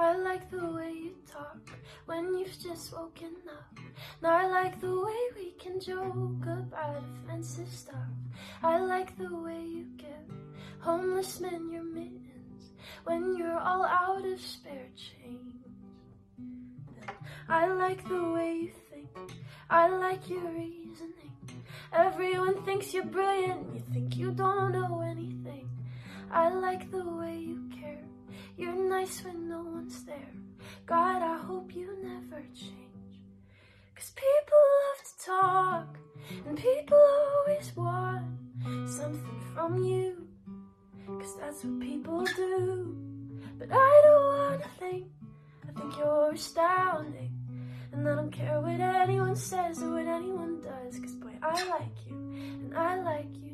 I like the way you talk when you've just woken up. And I like the way we can joke about offensive stuff. I like the way you give homeless men your mittens when you're all out of spare change. I like the way you think. I like your reasoning. Everyone thinks you're brilliant. You think you don't know anything. I like the way nice when no one's there. God, I hope you never change. Cause people love to talk, and people always want something from you. Cause that's what people do. But I don't wanna think, I think you're astounding. And I don't care what anyone says or what anyone does. Cause boy, I like you, and I like you.